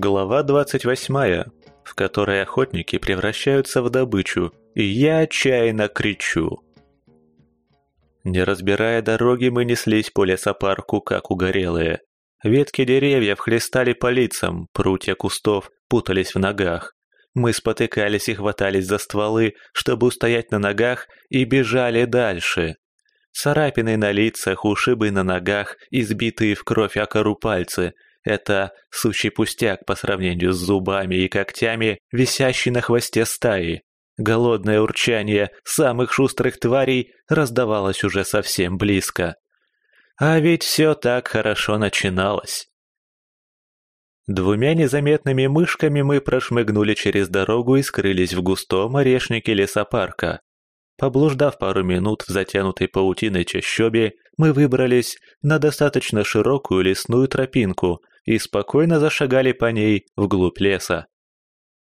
Глава 28, в которой охотники превращаются в добычу, и я отчаянно кричу. Не разбирая дороги, мы неслись по лесопарку, как угорелые. Ветки деревьев хлестали по лицам, прутья кустов путались в ногах. Мы спотыкались и хватались за стволы, чтобы устоять на ногах, и бежали дальше. Царапины на лицах, ушибы на ногах, избитые в кровь о кору пальцы — это сущий пустяк по сравнению с зубами и когтями, висящий на хвосте стаи. Голодное урчание самых шустрых тварей раздавалось уже совсем близко. А ведь все так хорошо начиналось. Двумя незаметными мышками мы прошмыгнули через дорогу и скрылись в густом орешнике лесопарка. Поблуждав пару минут в затянутой паутиной чащобе, мы выбрались на достаточно широкую лесную тропинку и спокойно зашагали по ней вглубь леса.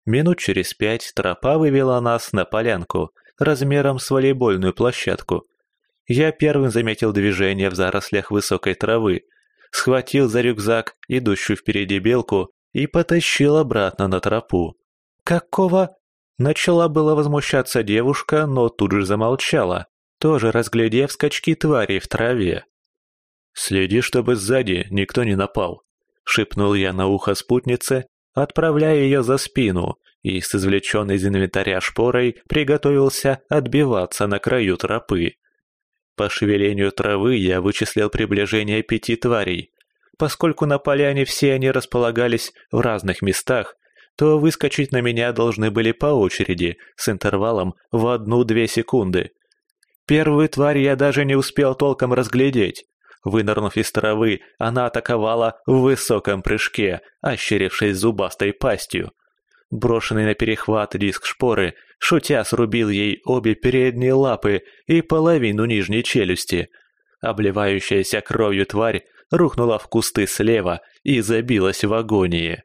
Минут через пять тропа вывела нас на полянку размером с волейбольную площадку. Я первым заметил движение в зарослях высокой травы, схватил за рюкзак идущую впереди белку и потащил обратно на тропу. «Какого?» Начала было возмущаться девушка, но тут же замолчала, тоже разглядев скачки тварей в траве. «Следи, чтобы сзади никто не напал», — шепнул я на ухо спутнице, отправляя ее за спину, и с извлеченной из инвентаря шпорой приготовился отбиваться на краю тропы. По шевелению травы я вычислил приближение пяти тварей. Поскольку на поляне все они располагались в разных местах, то выскочить на меня должны были по очереди, с интервалом в одну-две секунды. Первую тварь я даже не успел толком разглядеть. Вынырнув из травы, она атаковала в высоком прыжке, ощерившись зубастой пастью. Брошенный на перехват диск шпоры, шутя срубил ей обе передние лапы и половину нижней челюсти. Обливающаяся кровью тварь рухнула в кусты слева и забилась в агонии.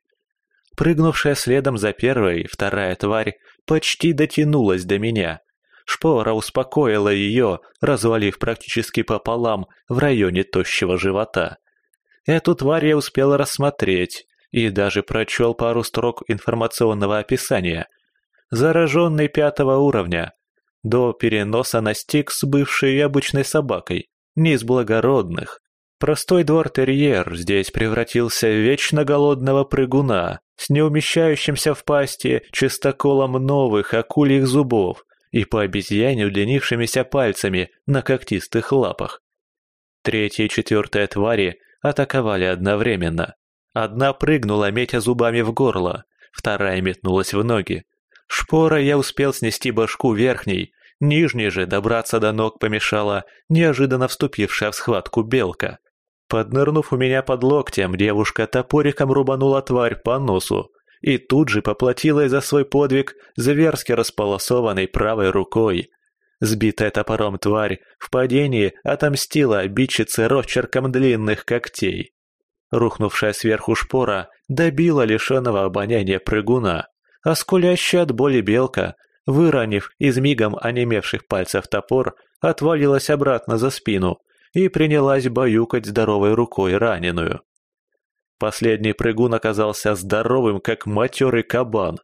Прыгнувшая следом за первой, вторая тварь почти дотянулась до меня. Шпора успокоила ее, развалив практически пополам в районе тощего живота. Эту тварь я успел рассмотреть и даже прочел пару строк информационного описания. Зараженный пятого уровня. До переноса на стик с бывшей обычной собакой. Не из благородных. Простой двор-терьер здесь превратился в вечно голодного прыгуна, с неумещающимся в пасти чистоколом новых акульих зубов и по обезьяне удлинившимися пальцами на когтистых лапах. Третья и четвертая твари атаковали одновременно. Одна прыгнула, метя зубами в горло, вторая метнулась в ноги. Шпора я успел снести башку верхней, нижней же добраться до ног помешала неожиданно вступившая в схватку белка. Поднырнув у меня под локтем, девушка топориком рубанула тварь по носу и тут же поплатилась за свой подвиг зверски располосованной правой рукой. Сбитая топором тварь в падении отомстила обидчице росчерком длинных когтей. Рухнувшая сверху шпора добила лишенного обоняния прыгуна, а скулящая от боли белка, выронив из мигом онемевших пальцев топор, отвалилась обратно за спину – и принялась баюкать здоровой рукой раненую. Последний прыгун оказался здоровым, как матерый кабан.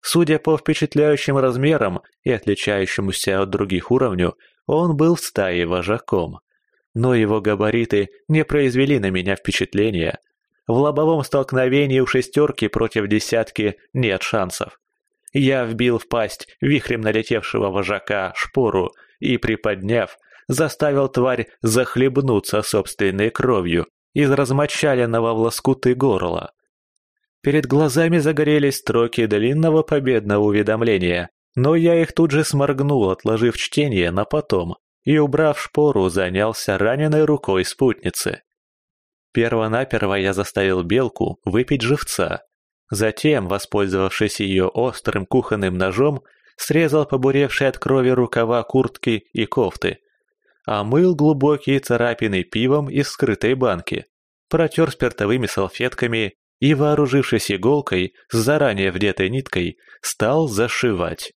Судя по впечатляющим размерам и отличающемуся от других уровню, он был в стае вожаком. Но его габариты не произвели на меня впечатления. В лобовом столкновении у шестерки против десятки нет шансов. Я вбил в пасть вихрем налетевшего вожака шпору и, приподняв, заставил тварь захлебнуться собственной кровью из размочаленного в лоскуты горла. Перед глазами загорелись строки длинного победного уведомления, но я их тут же сморгнул, отложив чтение на потом, и, убрав шпору, занялся раненой рукой спутницы. Первонаперво я заставил белку выпить живца. Затем, воспользовавшись ее острым кухонным ножом, срезал побуревшие от крови рукава куртки и кофты, омыл глубокие царапины пивом из скрытой банки, протер спиртовыми салфетками и, вооружившись иголкой с заранее вдетой ниткой, стал зашивать.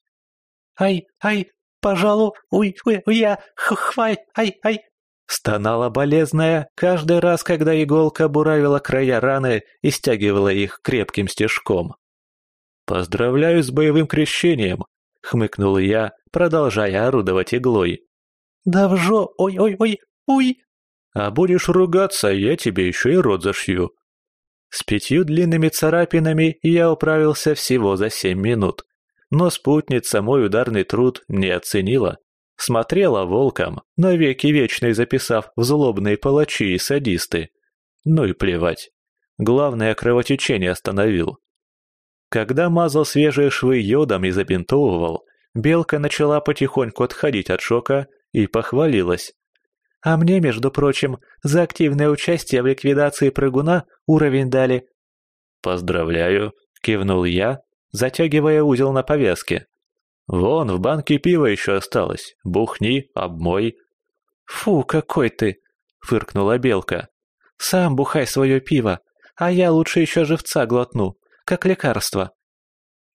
«Ай, ай, пожалуй, уй, уй, я, хвай, ай, ай!» Стонала болезная каждый раз, когда иголка буравила края раны и стягивала их крепким стежком. «Поздравляю с боевым крещением!» — хмыкнул я, продолжая орудовать иглой. «Да вжо! Ой-ой-ой! Уй!» «А будешь ругаться, я тебе еще и рот зашью!» С пятью длинными царапинами я управился всего за семь минут. Но спутница мой ударный труд не оценила. Смотрела волком, навеки вечный записав в злобные палачи и садисты. Ну и плевать. Главное, кровотечение остановил. Когда мазал свежие швы йодом и забинтовывал, белка начала потихоньку отходить от шока и похвалилась. А мне, между прочим, за активное участие в ликвидации прыгуна уровень дали. «Поздравляю», — кивнул я, затягивая узел на повязке. «Вон, в банке пива еще осталось. Бухни, обмой». «Фу, какой ты!» — фыркнула Белка. «Сам бухай свое пиво, а я лучше еще живца глотну, как лекарство».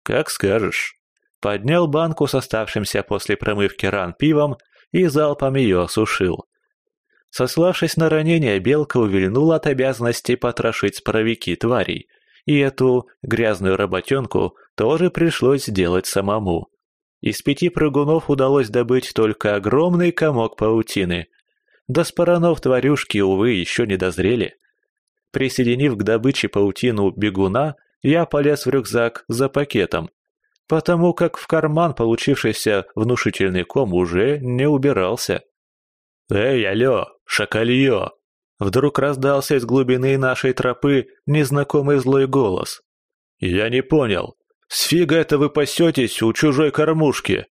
«Как скажешь». Поднял банку с оставшимся после промывки ран пивом и залпом ее осушил. Сославшись на ранение, Белка увильнула от обязанности потрошить споровики тварей, и эту грязную работенку тоже пришлось делать самому. Из пяти прыгунов удалось добыть только огромный комок паутины. До споранов тварюшки, увы, еще не дозрели. Присоединив к добыче паутину бегуна, я полез в рюкзак за пакетом, потому как в карман получившийся внушительный ком уже не убирался. «Эй, алло, шакалье!» Вдруг раздался из глубины нашей тропы незнакомый злой голос. «Я не понял, с фига это вы пасетесь у чужой кормушки?»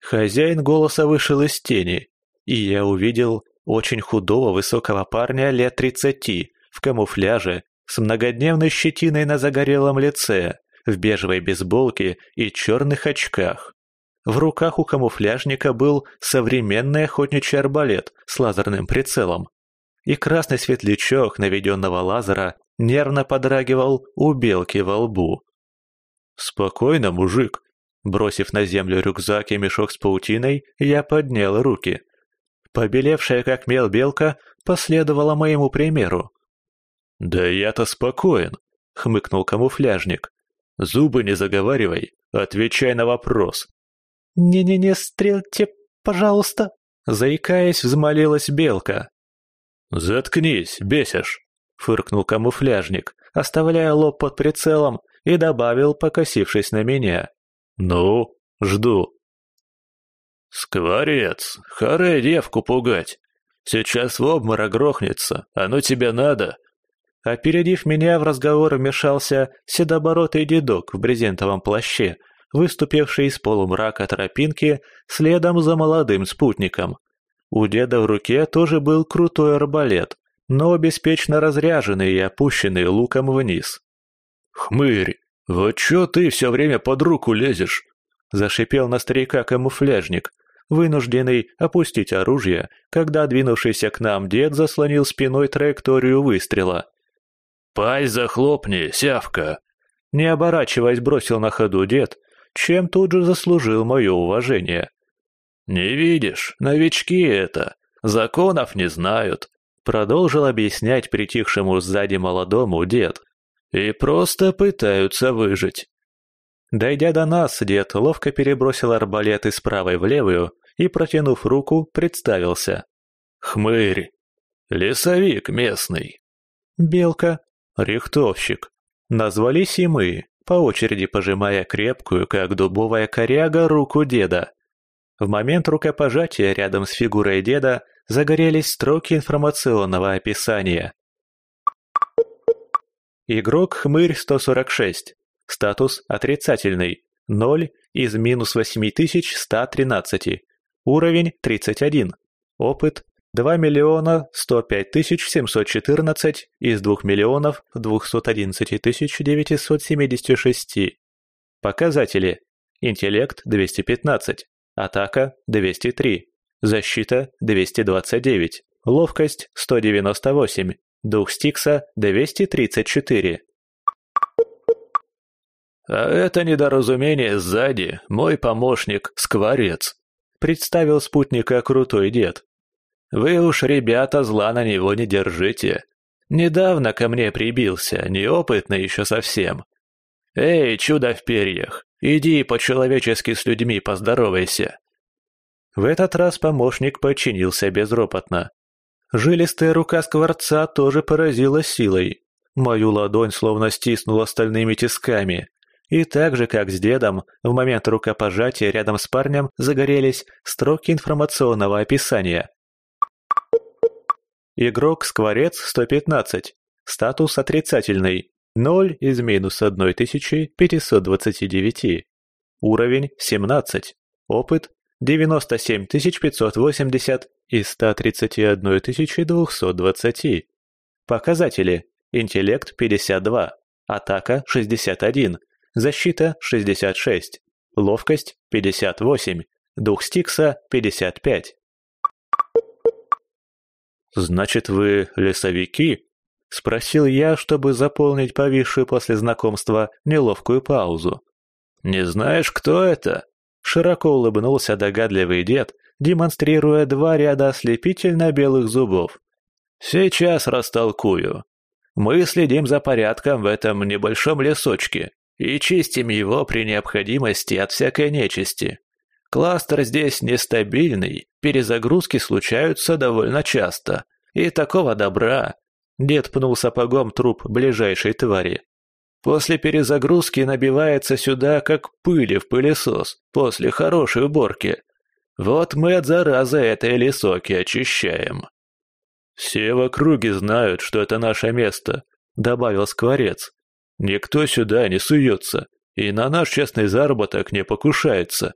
Хозяин голоса вышел из тени, и я увидел очень худого высокого парня лет тридцати, в камуфляже, с многодневной щетиной на загорелом лице, в бежевой бейсболке и черных очках. В руках у камуфляжника был современный охотничий арбалет с лазерным прицелом. И красный светлячок наведенного лазера нервно подрагивал у белки во лбу. «Спокойно, мужик!» Бросив на землю рюкзак и мешок с паутиной, я поднял руки. Побелевшая как мел белка последовала моему примеру. «Да я-то спокоен», — хмыкнул камуфляжник. «Зубы не заговаривай, отвечай на вопрос». «Не-не-не, стрельте, пожалуйста!» Заикаясь, взмолилась белка. «Заткнись, бесишь!» — фыркнул камуфляжник, оставляя лоб под прицелом и добавил, покосившись на меня. «Ну, жду». «Скворец, харе девку пугать. Сейчас в обморок грохнется, оно тебе надо». Опередив меня, в разговор вмешался седобородый дедок в брезентовом плаще, выступивший из полумрака тропинки следом за молодым спутником. У деда в руке тоже был крутой арбалет, но беспечно разряженный и опущенный луком вниз. «Хмырь, вот чё ты все время под руку лезешь?» — зашипел на старика камуфляжник, вынужденный опустить оружие, когда двинувшийся к нам дед заслонил спиной траекторию выстрела. «Пасть захлопни, сявка!» Не оборачиваясь, бросил на ходу дед, чем тут же заслужил мое уважение. «Не видишь, новички это, законов не знают», продолжил объяснять притихшему сзади молодому дед. «И просто пытаются выжить». Дойдя до нас, дед ловко перебросил арбалет из правой в левую и, протянув руку, представился. «Хмырь. Лесовик местный». «Белка. Рихтовщик». Назвались и мы, по очереди пожимая крепкую, как дубовая коряга, руку деда. В момент рукопожатия рядом с фигурой деда загорелись строки информационного описания. Игрок Хмырь 146. Статус отрицательный. 0 из минус 8113. Уровень 31. Опыт 2 миллиона 105 тысяч 714 из 2 миллионов 211 тысяч 976. Показатели. Интеллект 215. Атака 203. Защита 229. Ловкость 198. Дух Стикса 234. «А это недоразумение сзади, мой помощник, Скворец», — представил спутника крутой дед. Вы уж, ребята, зла на него не держите. Недавно ко мне прибился, неопытный еще совсем. Эй, чудо в перьях, иди по-человечески с людьми поздоровайся. В этот раз помощник подчинился безропотно. Жилистая рука скворца тоже поразила силой. Мою ладонь словно стиснула стальными тисками. И так же, как с дедом, в момент рукопожатия рядом с парнем загорелись строки информационного описания. Игрок Скворец 115. Статус отрицательный. 0 из минус 1529. Уровень 17. Опыт 97580 из 131220. Показатели. Интеллект 52. Атака 61. Защита 66. Ловкость 58. Дух Стикса 55. «Значит, вы лесовики?» — спросил я, чтобы заполнить повисшую после знакомства неловкую паузу. «Не знаешь, кто это?» — широко улыбнулся догадливый дед, демонстрируя два ряда ослепительно белых зубов. «Сейчас растолкую. Мы следим за порядком в этом небольшом лесочке и чистим его при необходимости от всякой нечисти. Кластер здесь нестабильный, перезагрузки случаются довольно часто. И такого добра. Дед пнул сапогом труп ближайшей твари. После перезагрузки набивается сюда, как пыли в пылесос, после хорошей уборки. Вот мы от заразы этой лесоки очищаем. «Все в округе знают, что это наше место», — добавил Скворец. «Никто сюда не суется и на наш честный заработок не покушается.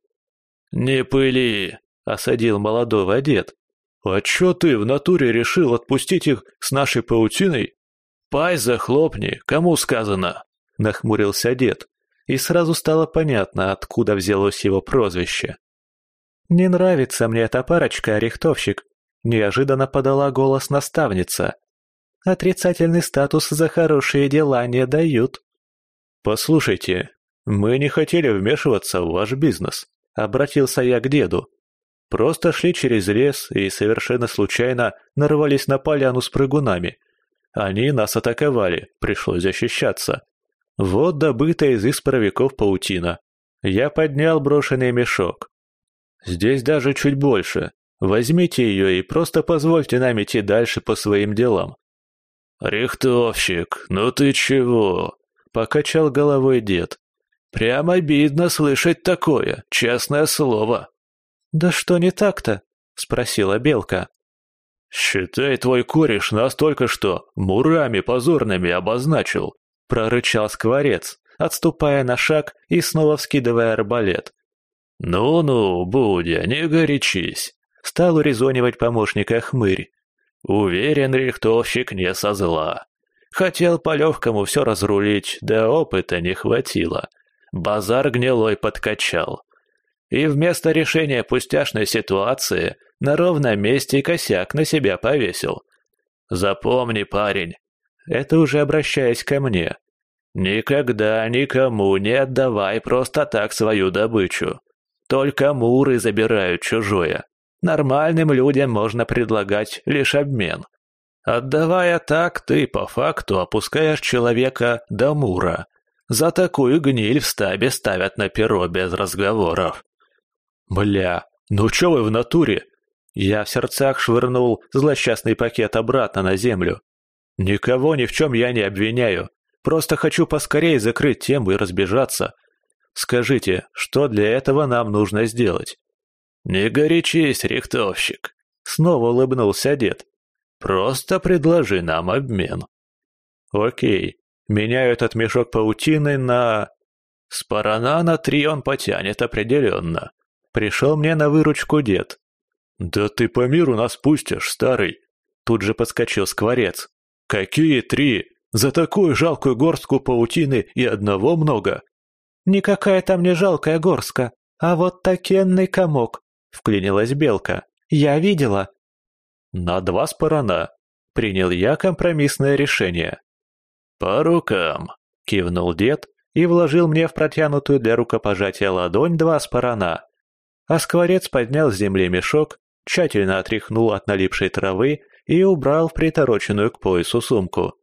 «Не пыли!» — осадил молодого дед. «А чё ты в натуре решил отпустить их с нашей паутиной?» «Пай захлопни, кому сказано!» — нахмурился дед. И сразу стало понятно, откуда взялось его прозвище. «Не нравится мне эта парочка, рихтовщик», — неожиданно подала голос наставница. «Отрицательный статус за хорошие дела не дают». «Послушайте, мы не хотели вмешиваться в ваш бизнес», Обратился я к деду. Просто шли через лес и совершенно случайно нарвались на поляну с прыгунами. Они нас атаковали, пришлось защищаться. Вот добытая из исправиков паутина. Я поднял брошенный мешок. Здесь даже чуть больше. Возьмите ее и просто позвольте нам идти дальше по своим делам. «Рихтовщик, ну ты чего?» — покачал головой дед. Прямо обидно слышать такое, честное слово. Да что не так-то? спросила Белка. Считай, твой кореш нас только что мурами позорными обозначил, прорычал скворец, отступая на шаг и снова вскидывая арбалет. «Ну-ну, Будя, не горячись», — стал урезонивать помощника хмырь. «Уверен, рихтовщик не со зла. Хотел по-легкому все разрулить, да опыта не хватило. Базар гнилой подкачал. И вместо решения пустяшной ситуации на ровном месте косяк на себя повесил. Запомни, парень, это уже обращаясь ко мне. Никогда никому не отдавай просто так свою добычу. Только муры забирают чужое. Нормальным людям можно предлагать лишь обмен. Отдавая так, ты по факту опускаешь человека до мура, за такую гниль в стабе ставят на перо без разговоров. Бля, ну чё вы в натуре? Я в сердцах швырнул злосчастный пакет обратно на землю. Никого ни в чем я не обвиняю. Просто хочу поскорее закрыть тему и разбежаться. Скажите, что для этого нам нужно сделать? Не горячись, рихтовщик. Снова улыбнулся дед. Просто предложи нам обмен. Окей, Меняю этот мешок паутины на... С парана на три он потянет определенно. Пришел мне на выручку дед. «Да ты по миру нас пустишь, старый!» Тут же подскочил скворец. «Какие три? За такую жалкую горстку паутины и одного много!» «Никакая там не жалкая горстка, а вот такенный комок!» Вклинилась белка. «Я видела!» «На два спарана!» Принял я компромиссное решение. «По рукам!» — кивнул дед и вложил мне в протянутую для рукопожатия ладонь два спарана. А скворец поднял с земли мешок, тщательно отряхнул от налипшей травы и убрал в притороченную к поясу сумку.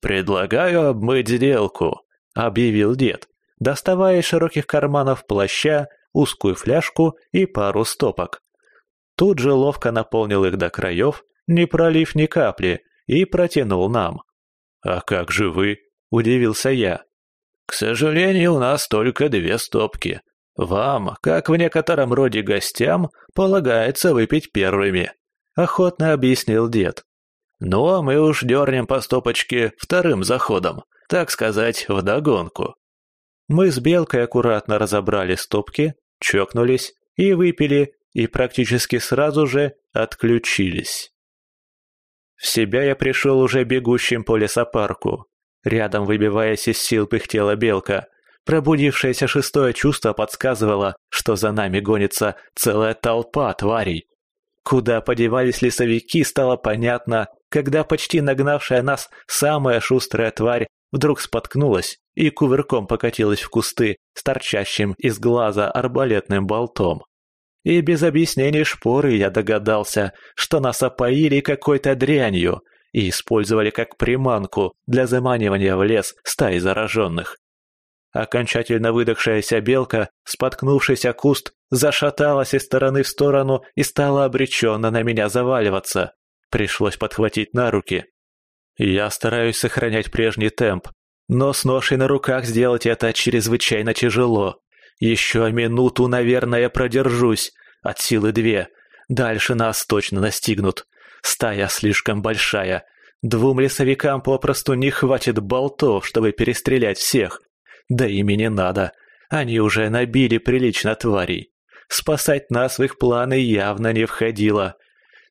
«Предлагаю обмыть сделку», — объявил дед, доставая из широких карманов плаща узкую фляжку и пару стопок. Тут же ловко наполнил их до краев, не пролив ни капли, и протянул нам. «А как же вы?» – удивился я. «К сожалению, у нас только две стопки. Вам, как в некотором роде гостям, полагается выпить первыми», – охотно объяснил дед. «Ну, а мы уж дернем по стопочке вторым заходом, так сказать, вдогонку». Мы с Белкой аккуратно разобрали стопки, чокнулись и выпили, и практически сразу же отключились. В себя я пришел уже бегущим по лесопарку. Рядом, выбиваясь из сил, пыхтела белка. Пробудившееся шестое чувство подсказывало, что за нами гонится целая толпа тварей. Куда подевались лесовики, стало понятно, когда почти нагнавшая нас самая шустрая тварь вдруг споткнулась и кувырком покатилась в кусты с торчащим из глаза арбалетным болтом. И без объяснений шпоры я догадался, что нас опоили какой-то дрянью и использовали как приманку для заманивания в лес стаи зараженных. Окончательно выдохшаяся белка, споткнувшись о куст, зашаталась из стороны в сторону и стала обреченно на меня заваливаться. Пришлось подхватить на руки. Я стараюсь сохранять прежний темп, но с ношей на руках сделать это чрезвычайно тяжело. Еще минуту, наверное, продержусь. От силы две. Дальше нас точно настигнут. Стая слишком большая. Двум лесовикам попросту не хватит болтов, чтобы перестрелять всех. Да ими не надо. Они уже набили прилично тварей. Спасать нас в их планы явно не входило.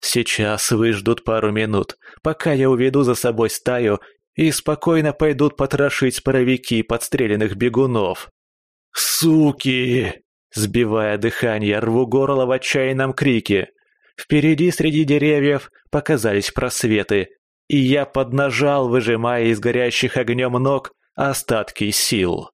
Сейчас выждут пару минут, пока я уведу за собой стаю и спокойно пойдут потрошить паровики подстреленных бегунов. «Суки!» Сбивая дыхание, рву горло в отчаянном крике. Впереди среди деревьев показались просветы, и я поднажал, выжимая из горящих огнем ног остатки сил.